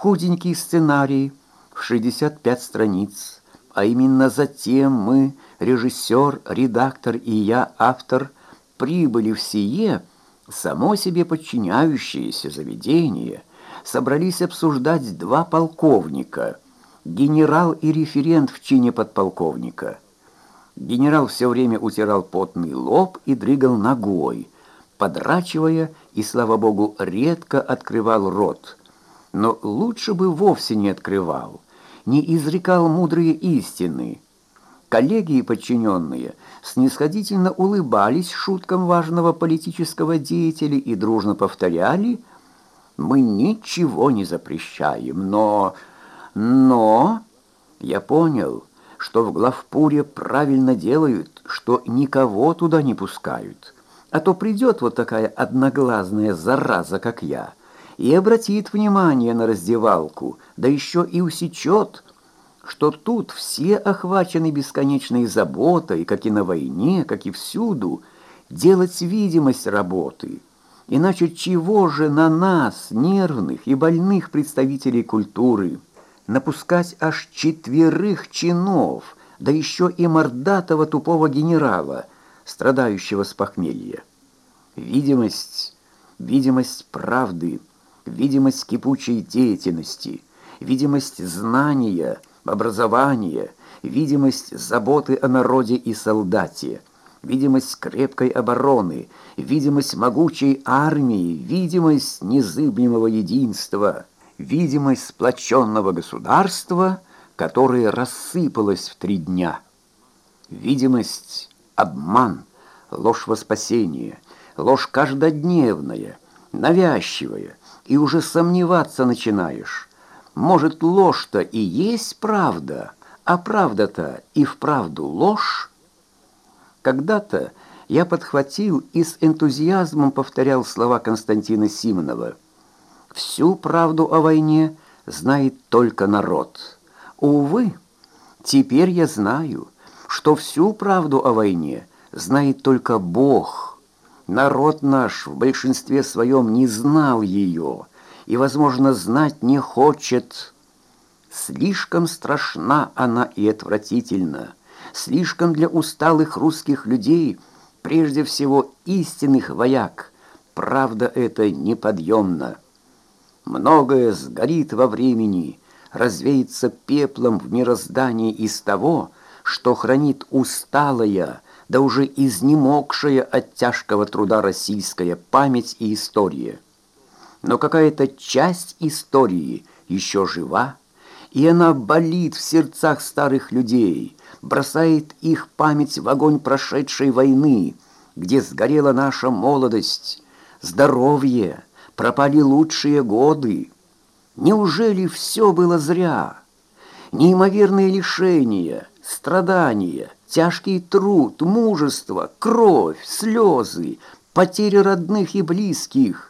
худенький сценарий в 65 страниц, а именно затем мы, режиссер, редактор и я, автор, прибыли в сие, само себе подчиняющееся заведение, собрались обсуждать два полковника, генерал и референт в чине подполковника. Генерал все время утирал потный лоб и дрыгал ногой, подрачивая и, слава богу, редко открывал рот. Но лучше бы вовсе не открывал, не изрекал мудрые истины. Коллеги и подчиненные снисходительно улыбались шуткам важного политического деятеля и дружно повторяли «Мы ничего не запрещаем, но... но...» Я понял, что в главпуре правильно делают, что никого туда не пускают. А то придет вот такая одноглазная зараза, как я, и обратит внимание на раздевалку, да еще и усечет, что тут все охвачены бесконечной заботой, как и на войне, как и всюду, делать видимость работы. Иначе чего же на нас, нервных и больных представителей культуры, напускать аж четверых чинов, да еще и мордатого тупого генерала – страдающего с похмелья. Видимость, видимость правды, видимость кипучей деятельности, видимость знания, образования, видимость заботы о народе и солдате, видимость крепкой обороны, видимость могучей армии, видимость незыблемого единства, видимость сплоченного государства, которое рассыпалось в три дня. Видимость обман, ложь во спасение, ложь каждодневная, навязчивая, и уже сомневаться начинаешь. Может, ложь-то и есть правда, а правда-то и вправду ложь? Когда-то я подхватил и с энтузиазмом повторял слова Константина Симонова. «Всю правду о войне знает только народ. Увы, теперь я знаю» что всю правду о войне знает только Бог. Народ наш в большинстве своем не знал ее и, возможно, знать не хочет. Слишком страшна она и отвратительна, слишком для усталых русских людей, прежде всего истинных вояк, правда это неподъемна. Многое сгорит во времени, развеется пеплом в мироздании из того, что хранит усталая, да уже изнемогшая от тяжкого труда российская память и история. Но какая-то часть истории еще жива, и она болит в сердцах старых людей, бросает их память в огонь прошедшей войны, где сгорела наша молодость, здоровье, пропали лучшие годы. Неужели все было зря? Неимоверные лишения, страдания, тяжкий труд, мужество, кровь, слезы, потери родных и близких.